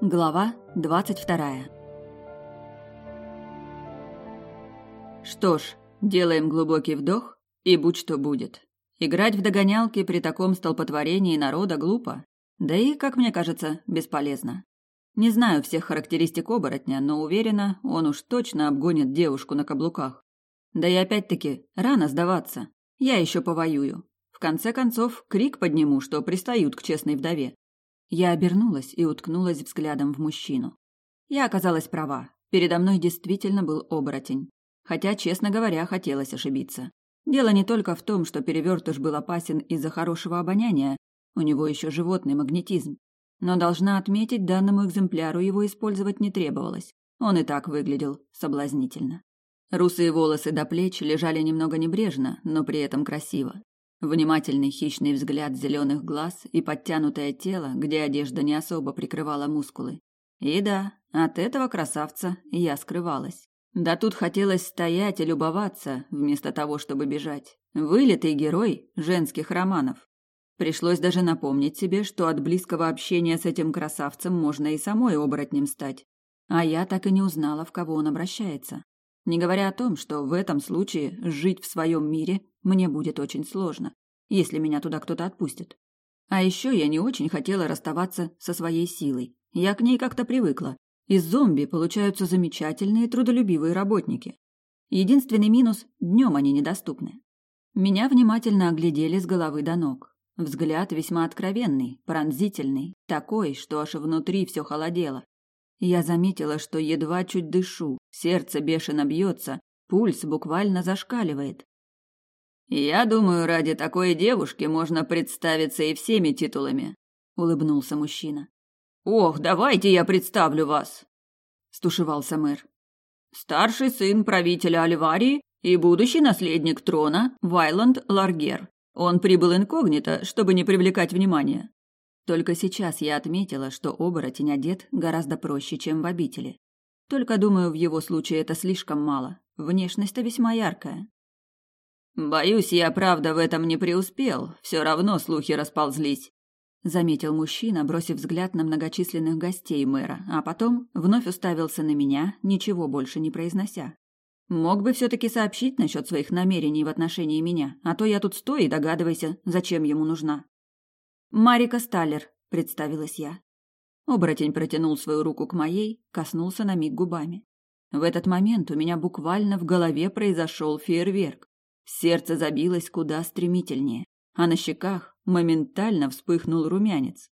Глава двадцать вторая. Что ж, делаем глубокий вдох, и будь что будет. Играть в догонялки при таком столпотворении народа глупо, да и, как мне кажется, бесполезно. Не знаю всех характеристик оборотня, но уверена, он уж точно обгонит девушку на каблуках. Да и опять-таки, рано сдаваться. Я еще повоюю. В конце концов, крик подниму, что пристают к честной вдове. Я обернулась и уткнулась взглядом в мужчину. Я оказалась права. Передо мной действительно был оборотень. Хотя, честно говоря, хотелось ошибиться. Дело не только в том, что перевертыш был опасен из-за хорошего обоняния, у него еще животный магнетизм. Но должна отметить, данному экземпляру его использовать не требовалось. Он и так выглядел соблазнительно. Русые волосы до плеч лежали немного небрежно, но при этом красиво. Внимательный хищный взгляд зеленых глаз и подтянутое тело, где одежда не особо прикрывала мускулы. И да, от этого красавца я скрывалась. Да тут хотелось стоять и любоваться, вместо того, чтобы бежать. Вылитый герой женских романов. Пришлось даже напомнить себе, что от близкого общения с этим красавцем можно и самой оборотнем стать. А я так и не узнала, в кого он обращается. Не говоря о том, что в этом случае жить в своем мире мне будет очень сложно, если меня туда кто-то отпустит. А еще я не очень хотела расставаться со своей силой. Я к ней как-то привыкла. Из зомби получаются замечательные трудолюбивые работники. Единственный минус – днем они недоступны. Меня внимательно оглядели с головы до ног. Взгляд весьма откровенный, пронзительный, такой, что аж внутри все холодело. Я заметила, что едва чуть дышу, сердце бешено бьется, пульс буквально зашкаливает. «Я думаю, ради такой девушки можно представиться и всеми титулами», — улыбнулся мужчина. «Ох, давайте я представлю вас», — стушевался мэр. «Старший сын правителя Альварии и будущий наследник трона Вайланд Ларгер. Он прибыл инкогнито, чтобы не привлекать внимания. Только сейчас я отметила, что оборотень одет гораздо проще, чем в обители. Только, думаю, в его случае это слишком мало. Внешность-то весьма яркая. «Боюсь, я правда в этом не преуспел. Все равно слухи расползлись», — заметил мужчина, бросив взгляд на многочисленных гостей мэра, а потом вновь уставился на меня, ничего больше не произнося. Мог бы все-таки сообщить насчет своих намерений в отношении меня, а то я тут стою и догадывайся, зачем ему нужна. «Марика Сталлер», — представилась я. Оборотень протянул свою руку к моей, коснулся на миг губами. В этот момент у меня буквально в голове произошел фейерверк. Сердце забилось куда стремительнее, а на щеках моментально вспыхнул румянец.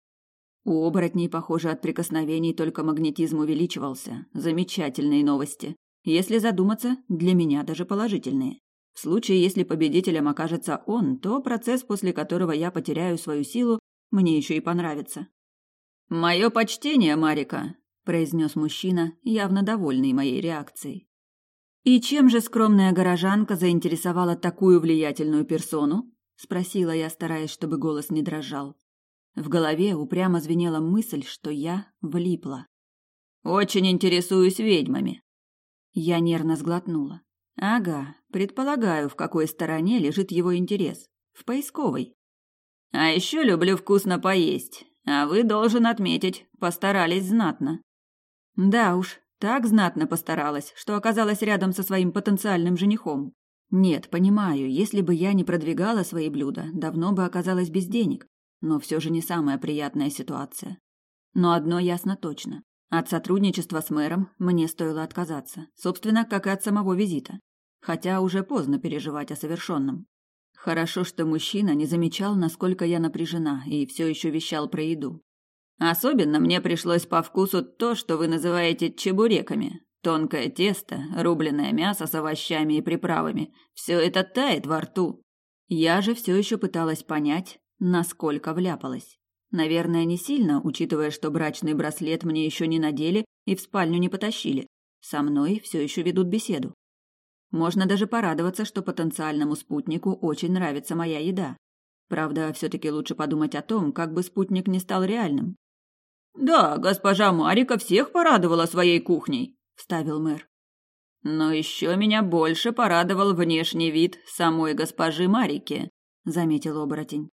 У оборотней, похоже, от прикосновений только магнетизм увеличивался. Замечательные новости. Если задуматься, для меня даже положительные. В случае, если победителем окажется он, то процесс, после которого я потеряю свою силу, мне еще и понравится. «Мое почтение, Марика», – произнес мужчина, явно довольный моей реакцией. «И чем же скромная горожанка заинтересовала такую влиятельную персону?» – спросила я, стараясь, чтобы голос не дрожал. В голове упрямо звенела мысль, что я влипла. «Очень интересуюсь ведьмами». Я нервно сглотнула. Ага, предполагаю, в какой стороне лежит его интерес. В поисковой. А еще люблю вкусно поесть. А вы, должен отметить, постарались знатно. Да уж, так знатно постаралась, что оказалась рядом со своим потенциальным женихом. Нет, понимаю, если бы я не продвигала свои блюда, давно бы оказалась без денег. Но все же не самая приятная ситуация. Но одно ясно точно. От сотрудничества с мэром мне стоило отказаться, собственно, как и от самого визита. Хотя уже поздно переживать о совершенном. Хорошо, что мужчина не замечал, насколько я напряжена, и все еще вещал про еду. Особенно мне пришлось по вкусу то, что вы называете чебуреками. Тонкое тесто, рубленое мясо с овощами и приправами. Все это тает во рту. Я же все еще пыталась понять, насколько вляпалась. Наверное, не сильно, учитывая, что брачный браслет мне еще не надели и в спальню не потащили. Со мной все еще ведут беседу. Можно даже порадоваться, что потенциальному спутнику очень нравится моя еда. Правда, все-таки лучше подумать о том, как бы спутник не стал реальным. «Да, госпожа Марика всех порадовала своей кухней», — вставил мэр. «Но еще меня больше порадовал внешний вид самой госпожи Марики», — заметил оборотень.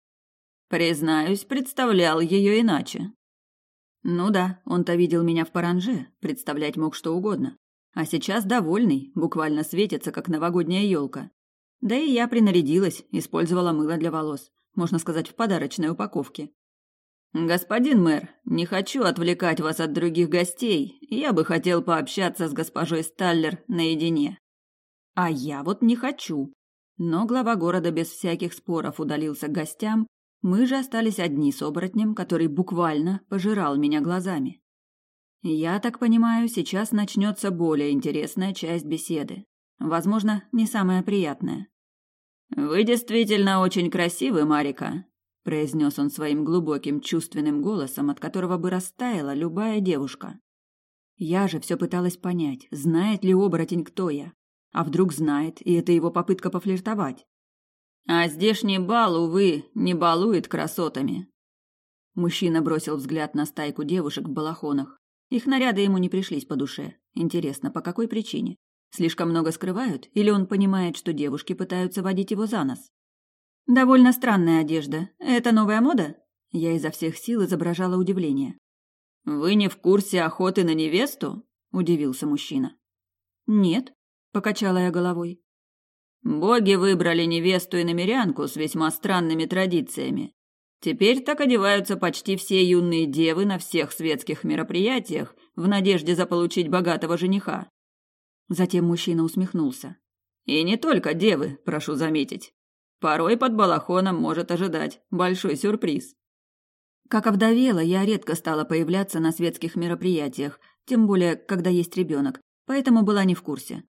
Признаюсь, представлял ее иначе. Ну да, он-то видел меня в паранже, представлять мог что угодно. А сейчас довольный, буквально светится, как новогодняя елка. Да и я принарядилась, использовала мыло для волос, можно сказать, в подарочной упаковке. «Господин мэр, не хочу отвлекать вас от других гостей. Я бы хотел пообщаться с госпожой Сталлер наедине». «А я вот не хочу». Но глава города без всяких споров удалился к гостям, мы же остались одни с оборотнем, который буквально пожирал меня глазами. Я так понимаю, сейчас начнется более интересная часть беседы. Возможно, не самая приятная. «Вы действительно очень красивы, Марика», – произнес он своим глубоким чувственным голосом, от которого бы растаяла любая девушка. Я же все пыталась понять, знает ли оборотень, кто я. А вдруг знает, и это его попытка пофлиртовать. А здешний бал, увы, не балует красотами. Мужчина бросил взгляд на стайку девушек в балахонах. Их наряды ему не пришлись по душе. Интересно, по какой причине? Слишком много скрывают, или он понимает, что девушки пытаются водить его за нос? Довольно странная одежда. Это новая мода? Я изо всех сил изображала удивление. Вы не в курсе охоты на невесту? удивился мужчина. Нет, покачала я головой. Боги выбрали невесту и намерянку с весьма странными традициями. Теперь так одеваются почти все юные девы на всех светских мероприятиях в надежде заполучить богатого жениха. Затем мужчина усмехнулся. И не только девы, прошу заметить. Порой под балахоном может ожидать большой сюрприз. Как овдовела, я редко стала появляться на светских мероприятиях, тем более, когда есть ребенок, поэтому была не в курсе.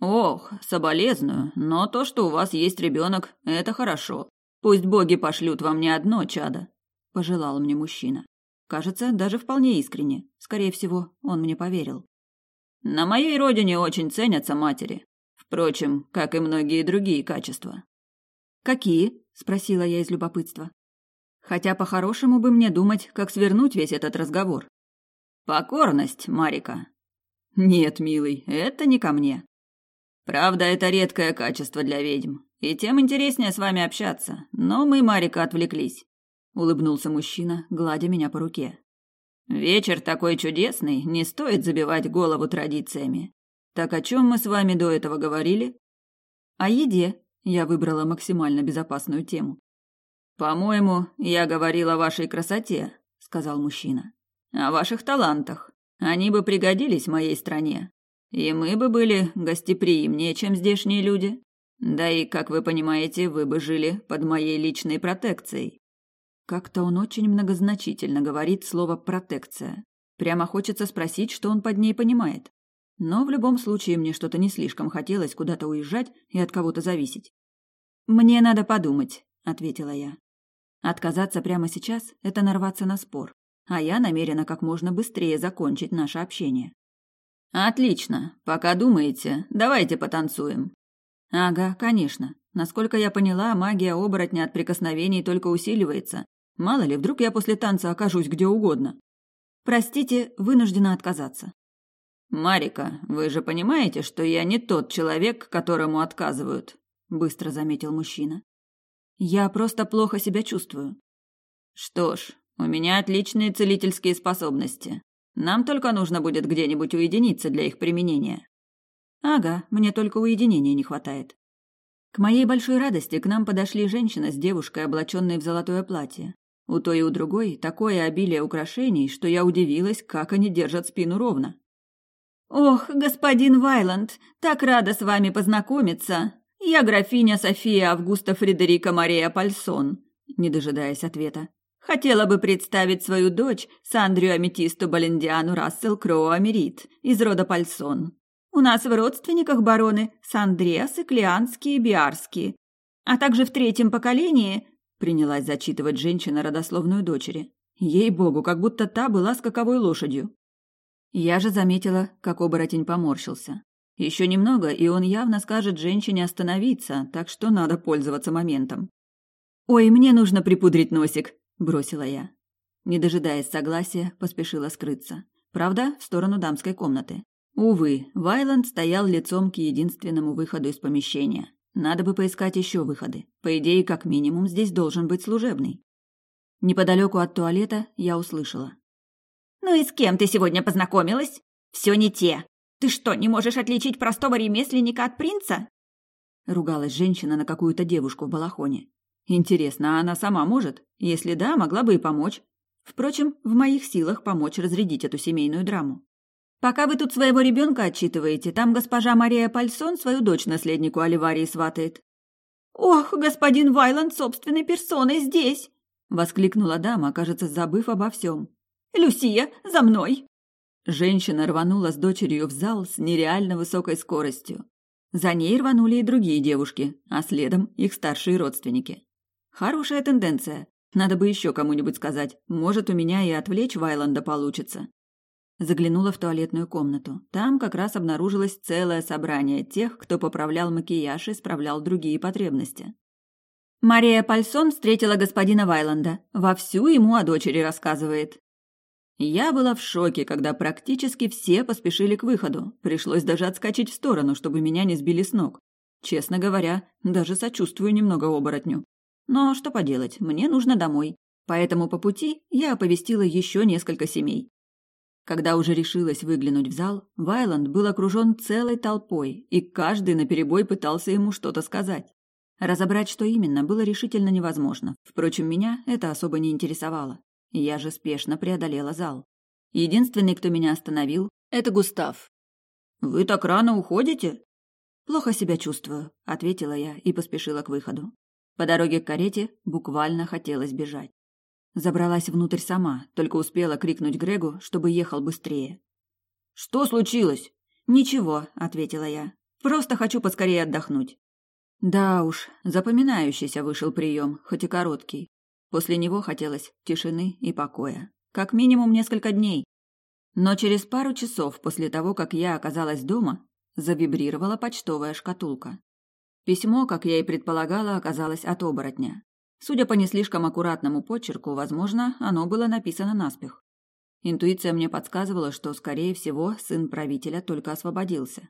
Ох, соболезную, но то, что у вас есть ребенок, это хорошо. Пусть боги пошлют вам не одно чадо, пожелал мне мужчина. Кажется, даже вполне искренне. Скорее всего, он мне поверил. На моей родине очень ценятся матери. Впрочем, как и многие другие качества. Какие? спросила я из любопытства. Хотя по-хорошему бы мне думать, как свернуть весь этот разговор. Покорность, Марика. Нет, милый, это не ко мне. Правда, это редкое качество для ведьм, и тем интереснее с вами общаться. Но мы, Марика, отвлеклись. Улыбнулся мужчина, гладя меня по руке. Вечер такой чудесный, не стоит забивать голову традициями. Так о чем мы с вами до этого говорили? О еде. Я выбрала максимально безопасную тему. По-моему, я говорил о вашей красоте, сказал мужчина. О ваших талантах. Они бы пригодились моей стране. И мы бы были гостеприимнее, чем здешние люди. Да и, как вы понимаете, вы бы жили под моей личной протекцией. Как-то он очень многозначительно говорит слово «протекция». Прямо хочется спросить, что он под ней понимает. Но в любом случае мне что-то не слишком хотелось куда-то уезжать и от кого-то зависеть. «Мне надо подумать», — ответила я. Отказаться прямо сейчас — это нарваться на спор, а я намерена как можно быстрее закончить наше общение. «Отлично. Пока думаете, давайте потанцуем». «Ага, конечно. Насколько я поняла, магия оборотня от прикосновений только усиливается, Мало ли, вдруг я после танца окажусь где угодно. Простите, вынуждена отказаться. Марика, вы же понимаете, что я не тот человек, которому отказывают, быстро заметил мужчина. Я просто плохо себя чувствую. Что ж, у меня отличные целительские способности. Нам только нужно будет где-нибудь уединиться для их применения. Ага, мне только уединения не хватает. К моей большой радости к нам подошли женщина с девушкой, облаченной в золотое платье. У той и у другой такое обилие украшений, что я удивилась, как они держат спину ровно. «Ох, господин Вайланд, так рада с вами познакомиться! Я графиня София Августа Фредерика Мария Пальсон», не дожидаясь ответа. «Хотела бы представить свою дочь Сандрию Аметисту Балендиану Рассел Кроу Америт из рода Пальсон. У нас в родственниках бароны Сандреас и Клеанские и Биарские, а также в третьем поколении Принялась зачитывать женщина родословную дочери. Ей-богу, как будто та была скаковой лошадью. Я же заметила, как оборотень поморщился. Еще немного, и он явно скажет женщине остановиться, так что надо пользоваться моментом. «Ой, мне нужно припудрить носик», – бросила я. Не дожидаясь согласия, поспешила скрыться. Правда, в сторону дамской комнаты. Увы, Вайланд стоял лицом к единственному выходу из помещения. Надо бы поискать еще выходы. По идее, как минимум, здесь должен быть служебный. Неподалеку от туалета я услышала. «Ну и с кем ты сегодня познакомилась? Все не те. Ты что, не можешь отличить простого ремесленника от принца?» Ругалась женщина на какую-то девушку в балахоне. Интересно, а она сама может? Если да, могла бы и помочь. Впрочем, в моих силах помочь разрядить эту семейную драму. Пока вы тут своего ребенка отчитываете, там госпожа Мария Пальсон свою дочь наследнику Оливарии сватает. «Ох, господин Вайланд собственной персоной здесь!» — воскликнула дама, кажется, забыв обо всем. «Люсия, за мной!» Женщина рванула с дочерью в зал с нереально высокой скоростью. За ней рванули и другие девушки, а следом их старшие родственники. Хорошая тенденция. Надо бы еще кому-нибудь сказать. Может, у меня и отвлечь Вайланда получится. Заглянула в туалетную комнату. Там как раз обнаружилось целое собрание тех, кто поправлял макияж и справлял другие потребности. Мария Пальсон встретила господина Вайланда. Вовсю ему о дочери рассказывает. Я была в шоке, когда практически все поспешили к выходу. Пришлось даже отскочить в сторону, чтобы меня не сбили с ног. Честно говоря, даже сочувствую немного оборотню. Но что поделать, мне нужно домой. Поэтому по пути я оповестила еще несколько семей. Когда уже решилась выглянуть в зал, Вайланд был окружен целой толпой, и каждый наперебой пытался ему что-то сказать. Разобрать, что именно, было решительно невозможно. Впрочем, меня это особо не интересовало. Я же спешно преодолела зал. Единственный, кто меня остановил, это Густав. «Вы так рано уходите?» «Плохо себя чувствую», — ответила я и поспешила к выходу. По дороге к карете буквально хотелось бежать. Забралась внутрь сама, только успела крикнуть Грегу, чтобы ехал быстрее. «Что случилось?» «Ничего», — ответила я. «Просто хочу поскорее отдохнуть». Да уж, запоминающийся вышел прием, хоть и короткий. После него хотелось тишины и покоя. Как минимум несколько дней. Но через пару часов после того, как я оказалась дома, завибрировала почтовая шкатулка. Письмо, как я и предполагала, оказалось от оборотня. Судя по не слишком аккуратному почерку, возможно, оно было написано наспех. Интуиция мне подсказывала, что, скорее всего, сын правителя только освободился.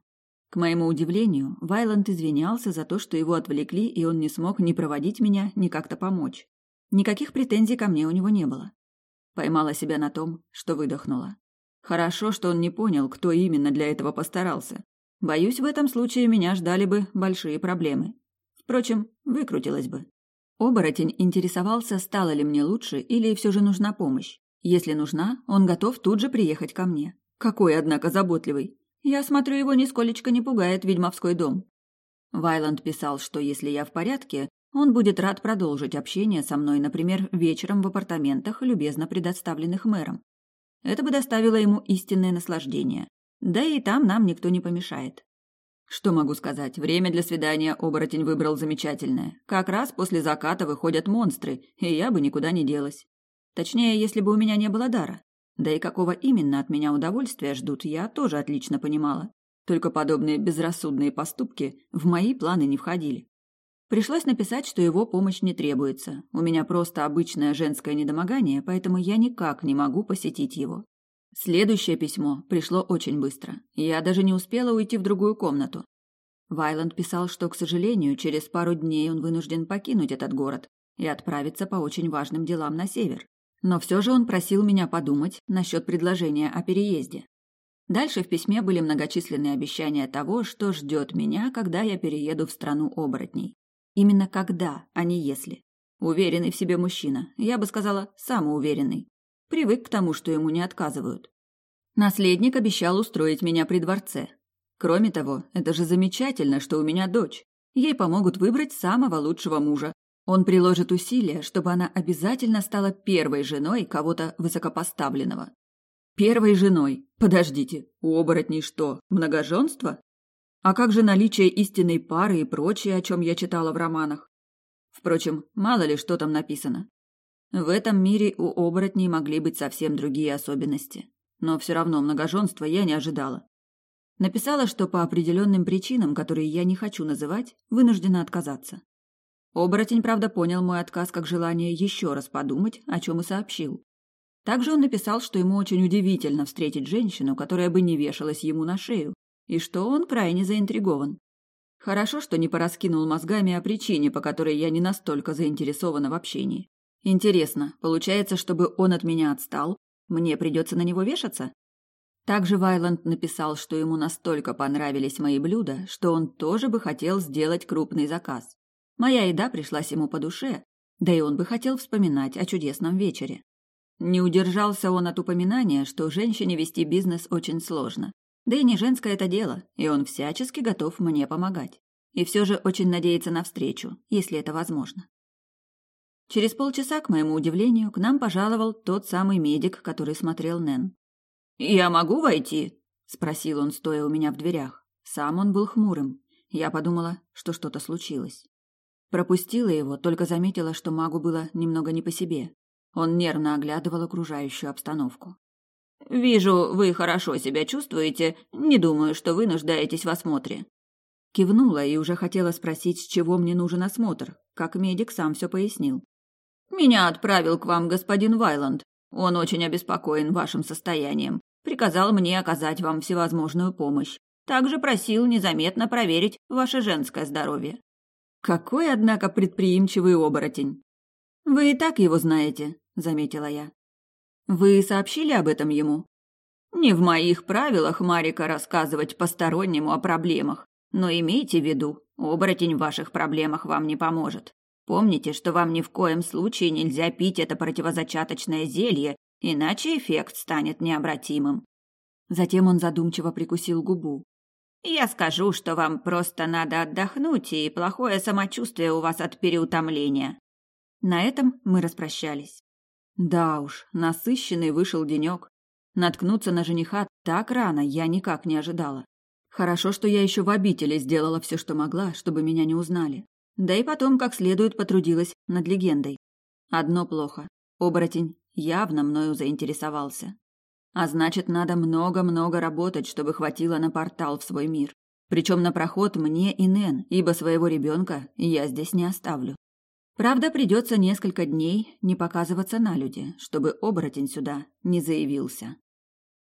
К моему удивлению, Вайланд извинялся за то, что его отвлекли, и он не смог ни проводить меня, ни как-то помочь. Никаких претензий ко мне у него не было. Поймала себя на том, что выдохнула. Хорошо, что он не понял, кто именно для этого постарался. Боюсь, в этом случае меня ждали бы большие проблемы. Впрочем, выкрутилась бы. Оборотень интересовался, стало ли мне лучше или все же нужна помощь. Если нужна, он готов тут же приехать ко мне. Какой, однако, заботливый. Я смотрю, его нисколечко не пугает ведьмовской дом. Вайланд писал, что если я в порядке, он будет рад продолжить общение со мной, например, вечером в апартаментах, любезно предоставленных мэром. Это бы доставило ему истинное наслаждение. Да и там нам никто не помешает. Что могу сказать? Время для свидания оборотень выбрал замечательное. Как раз после заката выходят монстры, и я бы никуда не делась. Точнее, если бы у меня не было дара. Да и какого именно от меня удовольствия ждут, я тоже отлично понимала. Только подобные безрассудные поступки в мои планы не входили. Пришлось написать, что его помощь не требуется. У меня просто обычное женское недомогание, поэтому я никак не могу посетить его. Следующее письмо пришло очень быстро. Я даже не успела уйти в другую комнату. Вайланд писал, что, к сожалению, через пару дней он вынужден покинуть этот город и отправиться по очень важным делам на север. Но все же он просил меня подумать насчет предложения о переезде. Дальше в письме были многочисленные обещания того, что ждет меня, когда я перееду в страну оборотней. Именно когда, а не если. Уверенный в себе мужчина, я бы сказала, самоуверенный. Привык к тому, что ему не отказывают. Наследник обещал устроить меня при дворце. Кроме того, это же замечательно, что у меня дочь. Ей помогут выбрать самого лучшего мужа. Он приложит усилия, чтобы она обязательно стала первой женой кого-то высокопоставленного. Первой женой? Подождите, у оборотней что, многоженство? А как же наличие истинной пары и прочее, о чем я читала в романах? Впрочем, мало ли что там написано. В этом мире у оборотней могли быть совсем другие особенности. Но все равно многоженства я не ожидала. Написала, что по определенным причинам, которые я не хочу называть, вынуждена отказаться. Оборотень, правда, понял мой отказ как желание еще раз подумать, о чем и сообщил. Также он написал, что ему очень удивительно встретить женщину, которая бы не вешалась ему на шею, и что он крайне заинтригован. Хорошо, что не пораскинул мозгами о причине, по которой я не настолько заинтересована в общении. Интересно, получается, чтобы он от меня отстал, Мне придется на него вешаться? Также Вайланд написал, что ему настолько понравились мои блюда, что он тоже бы хотел сделать крупный заказ. Моя еда пришлась ему по душе, да и он бы хотел вспоминать о чудесном вечере. Не удержался он от упоминания, что женщине вести бизнес очень сложно. Да и не женское это дело, и он всячески готов мне помогать. И все же очень надеется на встречу, если это возможно. Через полчаса, к моему удивлению, к нам пожаловал тот самый медик, который смотрел Нэн. «Я могу войти?» – спросил он, стоя у меня в дверях. Сам он был хмурым. Я подумала, что что-то случилось. Пропустила его, только заметила, что магу было немного не по себе. Он нервно оглядывал окружающую обстановку. «Вижу, вы хорошо себя чувствуете. Не думаю, что вы нуждаетесь в осмотре». Кивнула и уже хотела спросить, с чего мне нужен осмотр, как медик сам все пояснил. «Меня отправил к вам господин Вайланд. Он очень обеспокоен вашим состоянием приказал мне оказать вам всевозможную помощь. Также просил незаметно проверить ваше женское здоровье. Какой, однако, предприимчивый оборотень. Вы и так его знаете, заметила я. Вы сообщили об этом ему? Не в моих правилах, Марика, рассказывать постороннему о проблемах. Но имейте в виду, оборотень в ваших проблемах вам не поможет. Помните, что вам ни в коем случае нельзя пить это противозачаточное зелье иначе эффект станет необратимым. Затем он задумчиво прикусил губу. Я скажу, что вам просто надо отдохнуть, и плохое самочувствие у вас от переутомления. На этом мы распрощались. Да уж, насыщенный вышел денек. Наткнуться на жениха так рано я никак не ожидала. Хорошо, что я еще в обители сделала все, что могла, чтобы меня не узнали. Да и потом как следует потрудилась над легендой. Одно плохо. Оборотень явно мною заинтересовался. А значит, надо много-много работать, чтобы хватило на портал в свой мир. Причем на проход мне и Нэн, ибо своего ребенка я здесь не оставлю. Правда, придется несколько дней не показываться на люди, чтобы оборотень сюда не заявился.